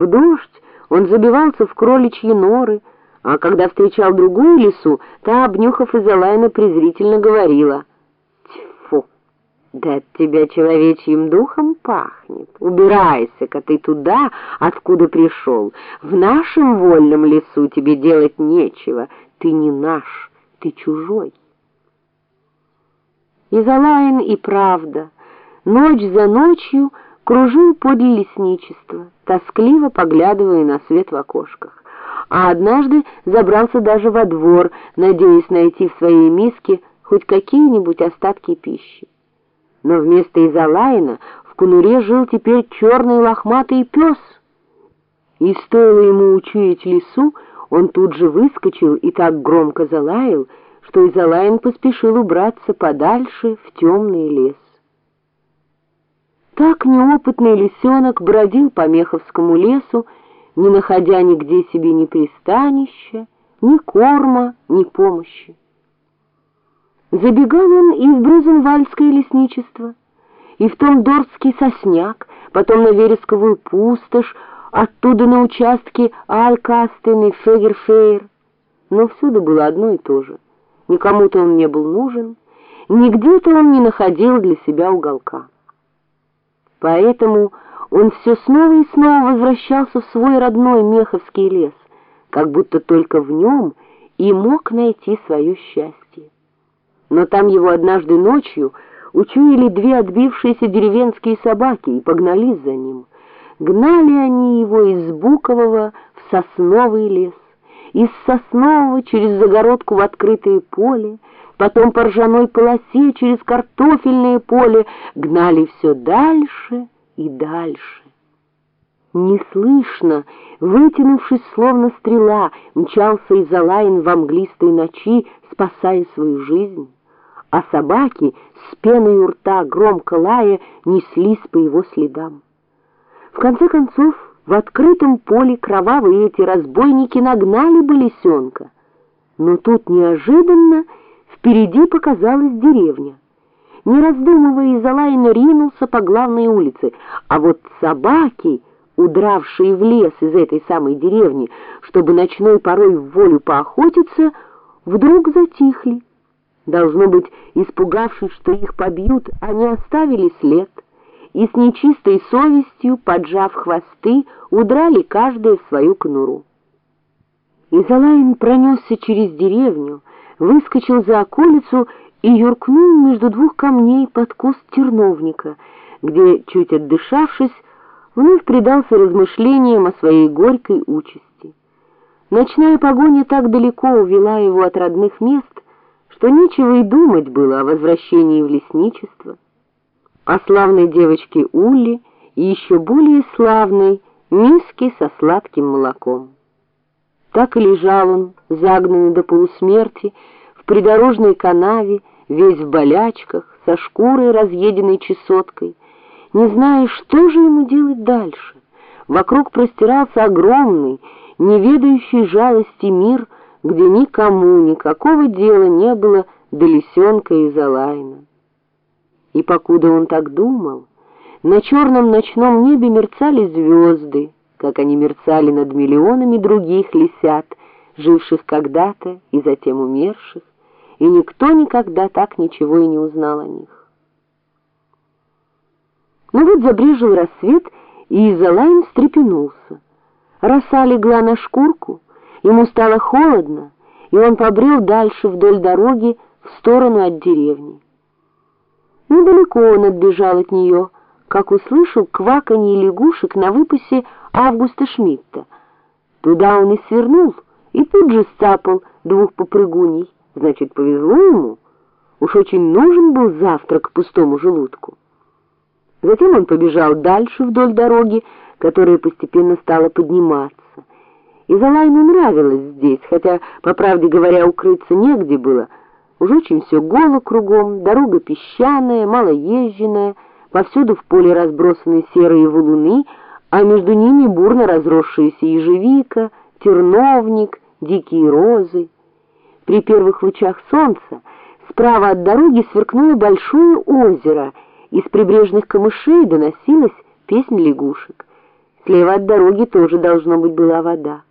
В дождь он забивался в кроличьи норы, а когда встречал другую лису, та, обнюхав Изолайна, презрительно говорила. «Тьфу, да от тебя человечьим духом пахнет. Убирайся-ка ты туда, откуда пришел. В нашем вольном лесу тебе делать нечего. Ты не наш, ты чужой». Изолайн и правда, ночь за ночью кружил подле лесничества тоскливо поглядывая на свет в окошках. А однажды забрался даже во двор, надеясь найти в своей миске хоть какие-нибудь остатки пищи. Но вместо Изолайна в конуре жил теперь черный лохматый пес. И стоило ему учуять лесу, он тут же выскочил и так громко залаял, что Изолайн поспешил убраться подальше в темный лес. Так неопытный лисенок бродил по Меховскому лесу, не находя нигде себе ни пристанища, ни корма, ни помощи. Забегал он и в Брузенвальское лесничество, и в том Дорский сосняк, потом на Вересковую пустошь, оттуда на участки Алькастен и Фегерфейр. Но всюду было одно и то же. Никому-то он не был нужен, нигде-то он не находил для себя уголка. Поэтому он все снова и снова возвращался в свой родной Меховский лес, как будто только в нем и мог найти свое счастье. Но там его однажды ночью учуяли две отбившиеся деревенские собаки и погнались за ним. Гнали они его из Букового в сосновый лес, из соснового через загородку в открытое поле, потом по ржаной полосе через картофельное поле гнали все дальше и дальше. Неслышно, вытянувшись словно стрела, мчался Изолайн в мглистой ночи, спасая свою жизнь, а собаки с пеной у рта, громко лая, неслись по его следам. В конце концов, в открытом поле кровавые эти разбойники нагнали бы лисенка, но тут неожиданно Впереди показалась деревня. Не раздумывая, Изолайн ринулся по главной улице, а вот собаки, удравшие в лес из этой самой деревни, чтобы ночной порой в волю поохотиться, вдруг затихли. Должно быть, испугавшись, что их побьют, они оставили след и с нечистой совестью, поджав хвосты, удрали каждая в свою конуру. Изолайн пронесся через деревню, выскочил за околицу и юркнул между двух камней под куст терновника, где, чуть отдышавшись, вновь предался размышлениям о своей горькой участи. Ночная погоня так далеко увела его от родных мест, что нечего и думать было о возвращении в лесничество, о славной девочке Улли и еще более славной миске со сладким молоком. Так и лежал он, загнанный до полусмерти, в придорожной канаве, весь в болячках, со шкурой, разъеденной чесоткой, не зная, что же ему делать дальше. Вокруг простирался огромный, неведающий жалости мир, где никому никакого дела не было до лисенка и залайна. И покуда он так думал, на черном ночном небе мерцали звезды, как они мерцали над миллионами других лисят, живших когда-то и затем умерших, и никто никогда так ничего и не узнал о них. Но вот забрежил рассвет, и Изолайн встрепенулся. Роса легла на шкурку, ему стало холодно, и он побрел дальше вдоль дороги в сторону от деревни. Недалеко он отбежал от нее, как услышал кваканье лягушек на выпасе Августа Шмидта. Туда он и свернул, и тут же стапал двух попрыгуней. Значит, повезло ему. Уж очень нужен был завтрак пустому желудку. Затем он побежал дальше вдоль дороги, которая постепенно стала подниматься. И Залайну нравилось здесь, хотя, по правде говоря, укрыться негде было. Уж очень все голо кругом, дорога песчаная, малоезженная, повсюду в поле разбросаны серые валуны, а между ними бурно разросшаяся ежевика, терновник, дикие розы. При первых лучах солнца справа от дороги сверкнуло большое озеро, из прибрежных камышей доносилась песня лягушек. Слева от дороги тоже должно быть была вода.